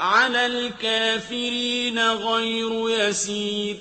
عَلَى الْكَافِرِينَ غَيْرُ يَسِيرٍ.